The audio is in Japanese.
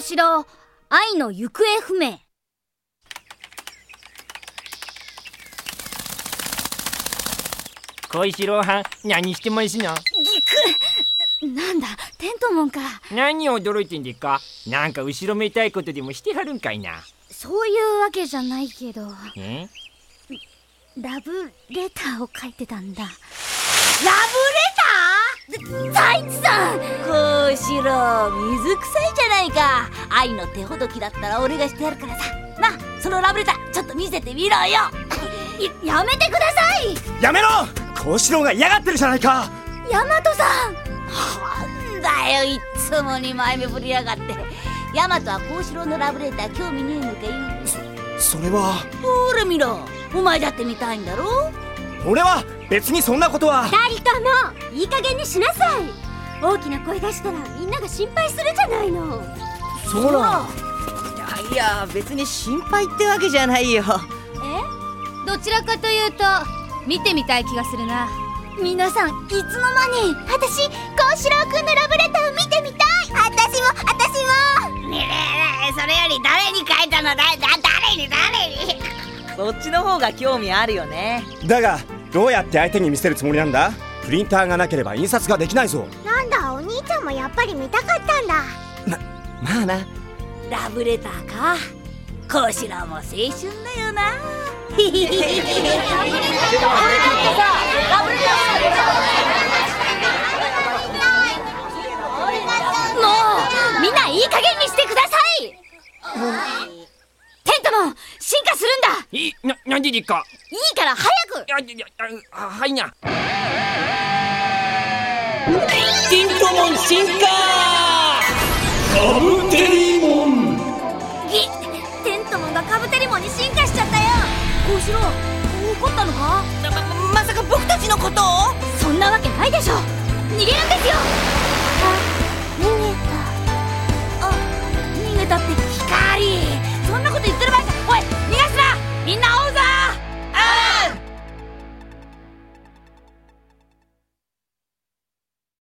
しろ愛の行方不明小四郎はん何してますのぎくなんだテントモンか何を驚い。てんでっかなんか後ろめたい。ことでもしてはるんかい。なそうい。うわけじゃない。けどえラブレターを書い。てたんだラブ太一さんこうしろ水臭いじゃないか。愛の手ほどきだったら俺がしてやるからさ。なそのラブレターちょっと見せてみろよ。ややめてください。やめろ。幸四郎が嫌がってるじゃないか。ヤマトさんなんだよいっつもに前目ぶりやがって。ヤマトは幸四郎のラブレター興味ねえのかよ。それは。ほら見ろ。お前だって見たいんだろ俺は別にそんなことは。二人ともいい加減にしなさい。大きな声出したらみんなが心配するじゃないの。そうだ。いや別に心配ってわけじゃないよ。え？どちらかというと見てみたい気がするな。皆さんいつの間に私幸四郎くんのラブレター見てみたい。私も私も。ねえねえねえそれより誰に書いたの？だだ誰に誰に？そっちの方が興味あるよね。だがどうやって相手に見せるつもりなんだ？プリンターがなければ印刷ができないぞ。なんだお兄ちゃんもやっぱり見たかったんだ。まあな。ラブレターか。幸四郎も青春だよな。もうみんないい加減にしてくださいも進化するんだ。いななんででっか？いいから早く。いやいやはいな。テントモン進化！カブテリモン！ぎテントモンがカブテリモンに進化しちゃったよ。幸四郎怒ったのか？ままさか僕たちのことを？そんなわけないでしょ。逃げるんですよ